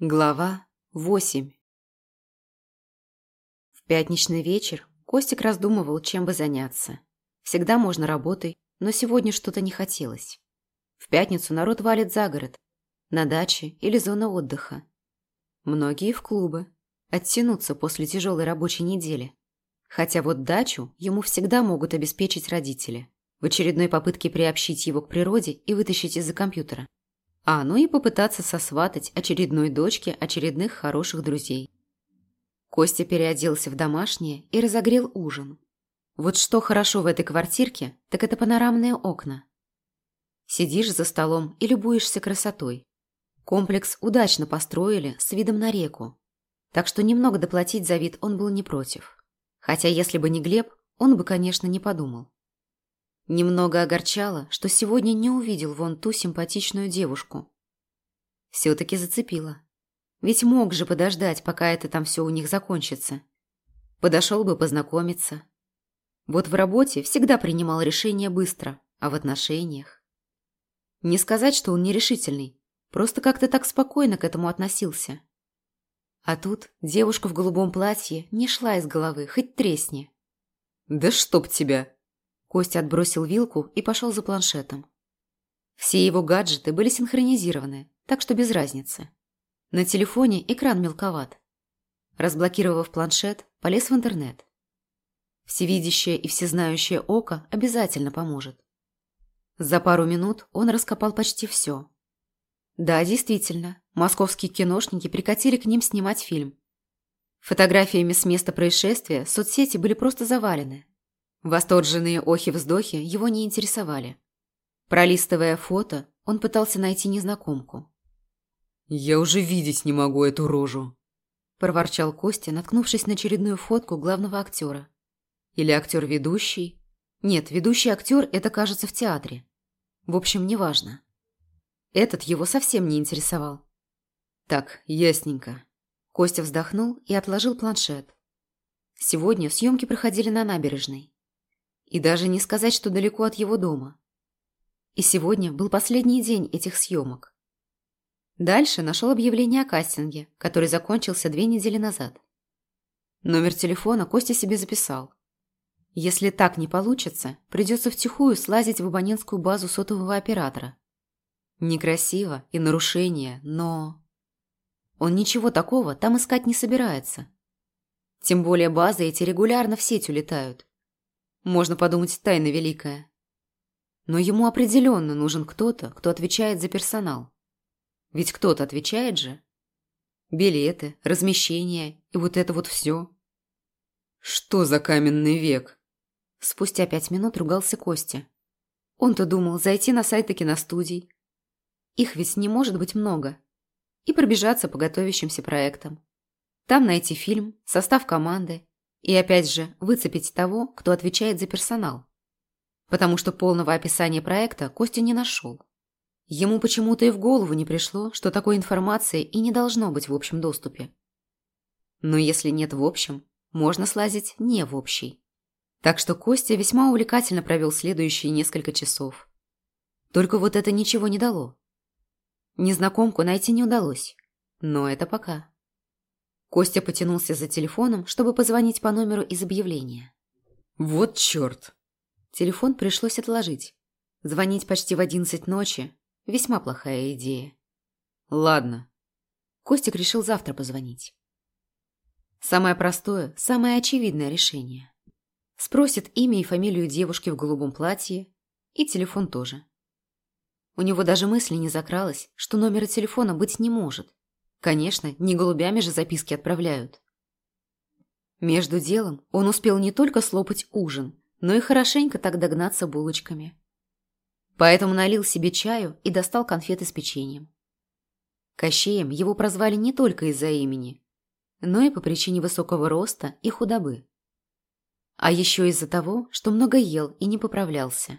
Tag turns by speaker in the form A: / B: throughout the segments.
A: Глава 8 В пятничный вечер Костик раздумывал, чем бы заняться. Всегда можно работой, но сегодня что-то не хотелось. В пятницу народ валит за город, на даче или зона отдыха. Многие в клубы, оттянуться после тяжелой рабочей недели. Хотя вот дачу ему всегда могут обеспечить родители, в очередной попытке приобщить его к природе и вытащить из-за компьютера. А ну и попытаться сосватать очередной дочке очередных хороших друзей. Костя переоделся в домашнее и разогрел ужин. Вот что хорошо в этой квартирке, так это панорамные окна. Сидишь за столом и любуешься красотой. Комплекс удачно построили с видом на реку. Так что немного доплатить за вид он был не против. Хотя если бы не Глеб, он бы, конечно, не подумал. Немного огорчало, что сегодня не увидел вон ту симпатичную девушку. Все-таки зацепило. Ведь мог же подождать, пока это там все у них закончится. Подошел бы познакомиться. Вот в работе всегда принимал решения быстро, а в отношениях... Не сказать, что он нерешительный, просто как-то так спокойно к этому относился. А тут девушка в голубом платье не шла из головы, хоть тресни.
B: «Да чтоб тебя!»
A: Костя отбросил вилку и пошел за планшетом. Все его гаджеты были синхронизированы, так что без разницы. На телефоне экран мелковат. Разблокировав планшет, полез в интернет. Всевидящее и всезнающее око обязательно поможет. За пару минут он раскопал почти все. Да, действительно, московские киношники прикатили к ним снимать фильм. Фотографиями с места происшествия соцсети были просто завалены. Восторженные охи-вздохи его не интересовали. Пролистывая фото, он пытался найти незнакомку.
B: «Я уже видеть не могу эту рожу», –
A: проворчал Костя, наткнувшись на очередную фотку главного актера. Или актер-ведущий. Нет, ведущий актер – это, кажется, в театре. В общем, неважно. Этот его совсем не интересовал.
B: «Так, ясненько».
A: Костя вздохнул и отложил планшет. Сегодня съемки проходили на набережной. И даже не сказать, что далеко от его дома. И сегодня был последний день этих съемок. Дальше нашел объявление о кастинге, который закончился две недели назад. Номер телефона Костя себе записал. Если так не получится, придется втихую слазить в абонентскую базу сотового оператора. Некрасиво и нарушение, но... Он ничего такого там искать не собирается. Тем более базы эти регулярно в сеть улетают. Можно подумать, тайна великая. Но ему определенно нужен кто-то, кто отвечает за персонал. Ведь кто-то отвечает же. Билеты, размещение и вот это вот все.
B: Что за каменный век?
A: Спустя пять минут ругался Костя. Он-то думал зайти на сайты киностудий. Их ведь не может быть много. И пробежаться по готовящимся проектам. Там найти фильм, состав команды и опять же, выцепить того, кто отвечает за персонал. Потому что полного описания проекта Костя не нашел. Ему почему-то и в голову не пришло, что такой информации и не должно быть в общем доступе. Но если нет в общем, можно слазить не в общий. Так что Костя весьма увлекательно провел следующие несколько часов. Только вот это ничего не дало. Незнакомку найти не удалось. Но это пока. Костя потянулся за телефоном, чтобы позвонить по номеру из объявления.
B: «Вот черт!»
A: Телефон пришлось отложить. Звонить почти в одиннадцать ночи – весьма плохая идея.
B: «Ладно».
A: Костик решил завтра позвонить. Самое простое, самое очевидное решение. Спросит имя и фамилию девушки в голубом платье и телефон тоже. У него даже мысли не закралось, что номера телефона быть не может. Конечно, не голубями же записки отправляют. Между делом он успел не только слопать ужин, но и хорошенько так догнаться булочками. Поэтому налил себе чаю и достал конфеты с печеньем. Кощеем его прозвали не только из-за имени, но и по причине высокого роста и худобы. А еще из-за того, что много ел и не поправлялся.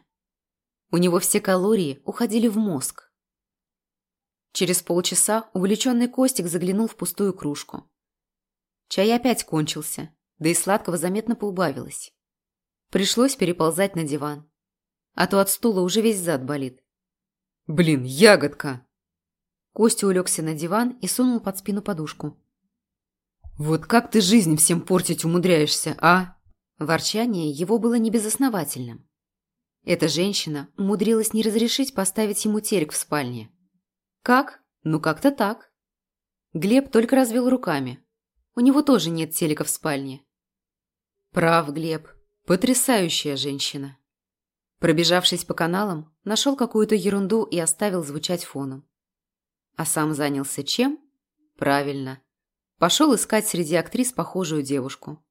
A: У него все калории уходили в мозг, Через полчаса увлеченный Костик заглянул в пустую кружку. Чай опять кончился, да и сладкого заметно поубавилось. Пришлось переползать на диван. А то от стула уже весь зад болит.
B: «Блин, ягодка!»
A: Костя улегся на диван и сунул под спину подушку.
B: «Вот как ты жизнь всем портить умудряешься, а?»
A: Ворчание его было небезосновательным. Эта женщина умудрилась не разрешить поставить ему телек в спальне. Как? Ну, как-то так. Глеб только развел руками. У него тоже нет телека в спальне. Прав, Глеб. Потрясающая женщина. Пробежавшись по каналам, нашел какую-то ерунду и оставил звучать фоном. А сам занялся чем? Правильно. Пошел искать среди актрис похожую девушку.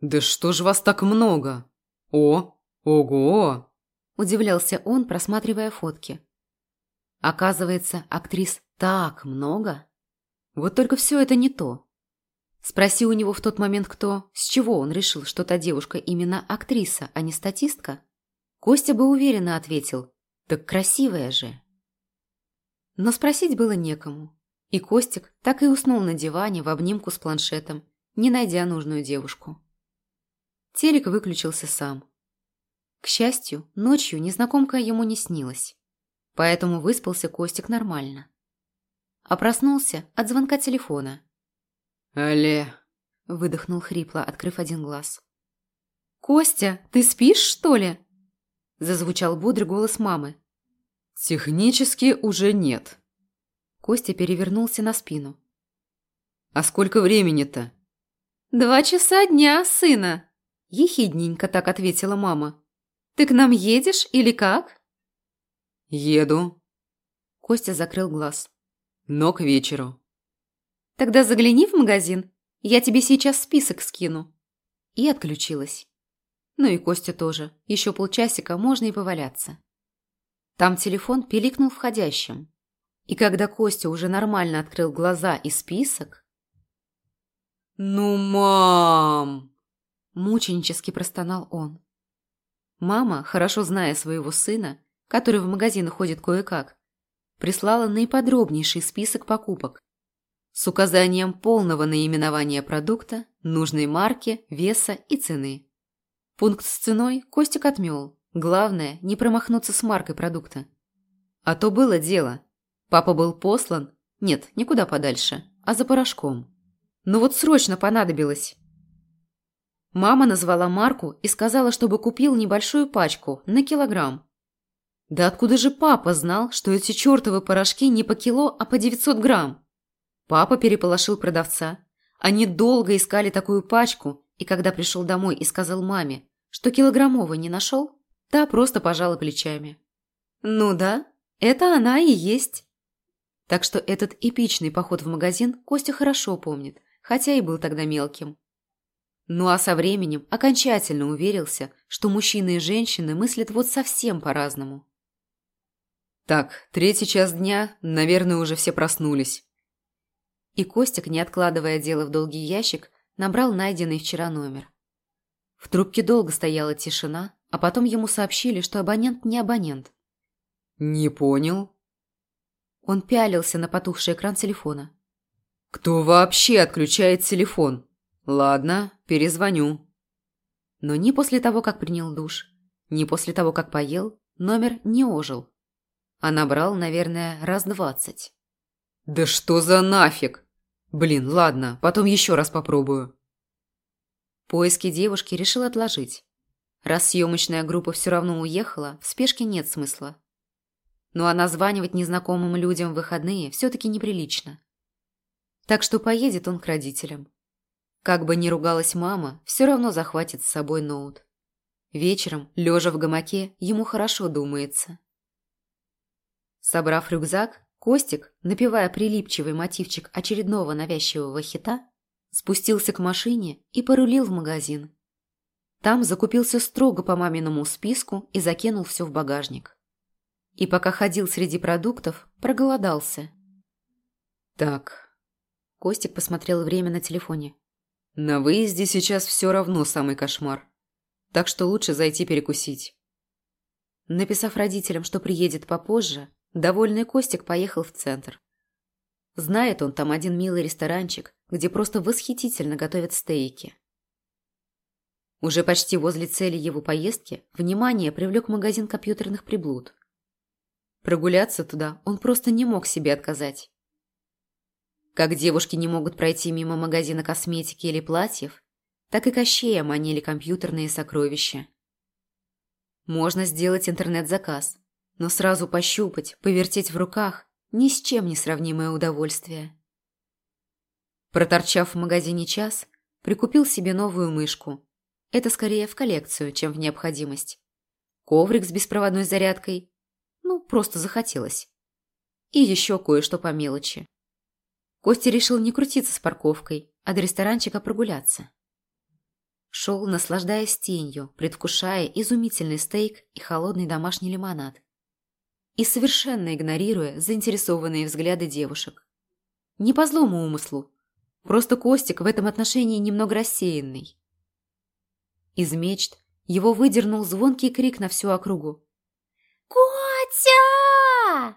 B: «Да что ж вас так много? О, ого!»
A: Удивлялся он, просматривая фотки. Оказывается, актрис так много. Вот только все это не то. Спроси у него в тот момент кто, с чего он решил, что та девушка именно актриса, а не статистка, Костя бы уверенно ответил «Так красивая же». Но спросить было некому. И Костик так и уснул на диване в обнимку с планшетом, не найдя нужную девушку. Телек выключился сам. К счастью, ночью незнакомка ему не снилась, поэтому выспался Костик нормально. А проснулся от звонка телефона.
B: «Алле!»
A: – выдохнул хрипло, открыв один глаз. «Костя, ты спишь, что ли?» – зазвучал бодрый голос мамы.
B: «Технически уже нет».
A: Костя перевернулся на спину.
B: «А сколько времени-то?»
A: «Два часа дня, сына!» Ехидненько так ответила мама. «Ты к нам едешь или как?»
B: «Еду».
A: Костя закрыл глаз.
B: «Но к вечеру».
A: «Тогда загляни в магазин, я тебе сейчас список скину». И отключилась. Ну и Костя тоже. Еще полчасика можно и поваляться. Там телефон пиликнул входящим. И когда Костя уже нормально открыл глаза и список...
B: «Ну, мам!» Мученически простонал он.
A: Мама, хорошо зная своего сына, который в магазин ходит кое-как, прислала наиподробнейший список покупок с указанием полного наименования продукта, нужной марки, веса и цены. Пункт с ценой Костик отмел. Главное, не промахнуться с маркой продукта. А то было дело. Папа был послан, нет, никуда подальше, а за порошком. Ну вот срочно понадобилось. Мама назвала марку и сказала, чтобы купил небольшую пачку на килограмм. Да откуда же папа знал, что эти чертовы порошки не по кило, а по 900 грамм? Папа переполошил продавца. Они долго искали такую пачку, и когда пришел домой и сказал маме, что килограммовый не нашел, та просто пожала плечами. Ну да, это она и есть. Так что этот эпичный поход в магазин Костя хорошо помнит, хотя и был тогда мелким. Ну а со временем окончательно уверился, что мужчины и женщины мыслят вот совсем по-разному.
B: «Так, третий час дня, наверное, уже все проснулись».
A: И Костик, не откладывая дело в долгий ящик, набрал найденный вчера номер. В трубке долго стояла тишина, а потом ему сообщили, что абонент не абонент.
B: «Не понял».
A: Он пялился на потухший экран телефона.
B: «Кто вообще отключает телефон?» «Ладно, перезвоню».
A: Но ни после того, как принял душ, ни после того, как поел, номер не ожил. А набрал, наверное, раз двадцать.
B: «Да что за нафиг? Блин, ладно, потом еще раз попробую».
A: Поиски девушки решил отложить. Раз съемочная группа все равно уехала, в спешке нет смысла. Ну а названивать незнакомым людям в выходные все-таки неприлично. Так что поедет он к родителям. Как бы ни ругалась мама, все равно захватит с собой ноут. Вечером, лежа в гамаке, ему хорошо думается. Собрав рюкзак, Костик, напевая прилипчивый мотивчик очередного навязчивого хита, спустился к машине и порулил в магазин. Там закупился строго по маминому списку и закинул все в багажник. И пока ходил среди продуктов, проголодался.
B: «Так...»
A: Костик посмотрел время на телефоне.
B: На выезде сейчас все равно самый кошмар. Так что лучше зайти перекусить.
A: Написав родителям, что приедет попозже, довольный Костик поехал в центр. Знает он там один милый ресторанчик, где просто восхитительно готовят стейки. Уже почти возле цели его поездки внимание привлек магазин компьютерных приблуд. Прогуляться туда он просто не мог себе отказать. Как девушки не могут пройти мимо магазина косметики или платьев, так и Кощея манили компьютерные сокровища. Можно сделать интернет-заказ, но сразу пощупать, повертеть в руках – ни с чем не сравнимое удовольствие. Проторчав в магазине час, прикупил себе новую мышку. Это скорее в коллекцию, чем в необходимость. Коврик с беспроводной зарядкой. Ну, просто захотелось. И еще кое-что по мелочи. Костя решил не крутиться с парковкой, а до ресторанчика прогуляться. Шел, наслаждаясь тенью, предвкушая изумительный стейк и холодный домашний лимонад. И совершенно игнорируя заинтересованные взгляды девушек. Не по злому умыслу, просто Костик в этом отношении немного рассеянный. Из мечт его выдернул звонкий крик на всю округу.
C: «Котя!»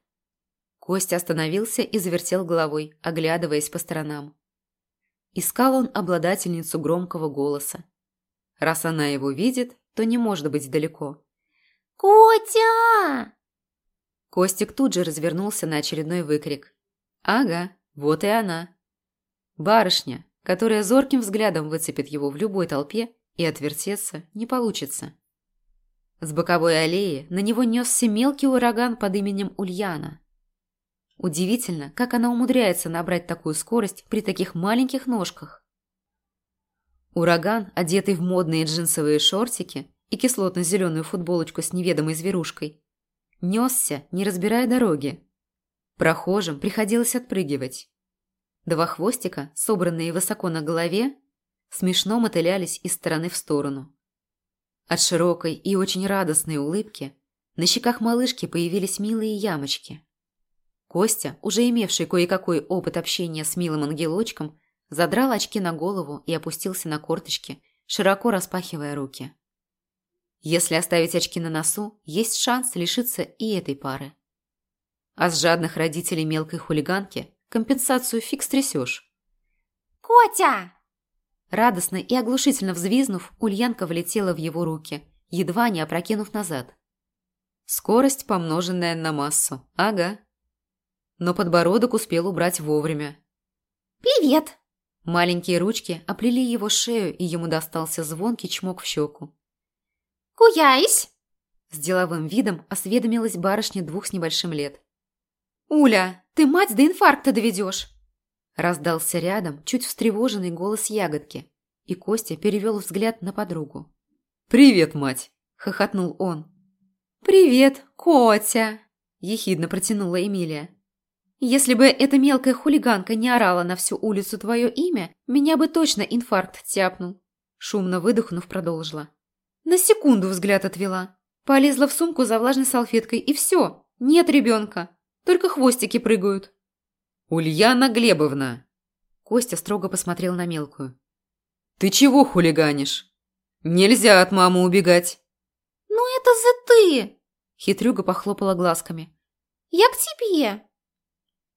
A: Костя остановился и завертел головой, оглядываясь по сторонам. Искал он обладательницу громкого голоса. Раз она его видит, то не может быть далеко.
C: «Котя!»
A: Костик тут же развернулся на очередной выкрик. «Ага, вот и она». Барышня, которая зорким взглядом выцепит его в любой толпе и отвертеться не получится. С боковой аллеи на него несся мелкий ураган под именем Ульяна. Удивительно, как она умудряется набрать такую скорость при таких маленьких ножках. Ураган, одетый в модные джинсовые шортики и кислотно-зеленую футболочку с неведомой зверушкой, несся, не разбирая дороги. Прохожим приходилось отпрыгивать. Два хвостика, собранные высоко на голове, смешно мотылялись из стороны в сторону. От широкой и очень радостной улыбки на щеках малышки появились милые ямочки. Костя, уже имевший кое-какой опыт общения с милым ангелочком, задрал очки на голову и опустился на корточки, широко распахивая руки. Если оставить очки на носу, есть шанс лишиться и этой пары. А с жадных родителей мелкой хулиганки компенсацию фиг стрясешь.
C: «Котя!»
A: Радостно и оглушительно взвизнув, Ульянка влетела в его руки, едва не опрокинув назад. Скорость, помноженная на массу. Ага но подбородок успел убрать вовремя.
C: «Привет!»
A: Маленькие ручки оплели его шею, и ему достался звонкий чмок в щеку.
C: «Куясь!»
A: С деловым видом осведомилась барышня двух с небольшим лет.
C: «Уля, ты мать до инфаркта доведешь!»
A: Раздался рядом чуть встревоженный голос ягодки, и Костя перевел взгляд на подругу.
B: «Привет, мать!»
A: – хохотнул он.
C: «Привет, Котя!»
A: – ехидно протянула Эмилия.
C: Если бы эта мелкая хулиганка не орала на всю улицу твое имя, меня бы точно инфаркт тяпнул.
A: Шумно выдохнув, продолжила.
C: На секунду взгляд отвела. Полезла в сумку за влажной салфеткой, и все. Нет ребенка. Только хвостики прыгают.
B: «Ульяна Глебовна!»
A: Костя строго посмотрел на мелкую.
B: «Ты чего хулиганишь? Нельзя от мамы убегать!»
C: «Ну это за ты!»
A: Хитрюга похлопала глазками.
C: «Я к тебе!»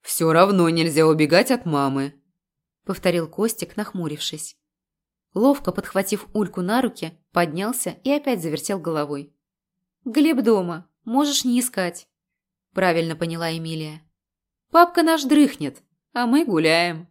B: «Все равно нельзя убегать от мамы», —
A: повторил Костик, нахмурившись. Ловко подхватив Ульку на руки, поднялся и опять завертел головой. «Глеб дома, можешь не искать», — правильно поняла Эмилия. «Папка наш дрыхнет, а мы гуляем».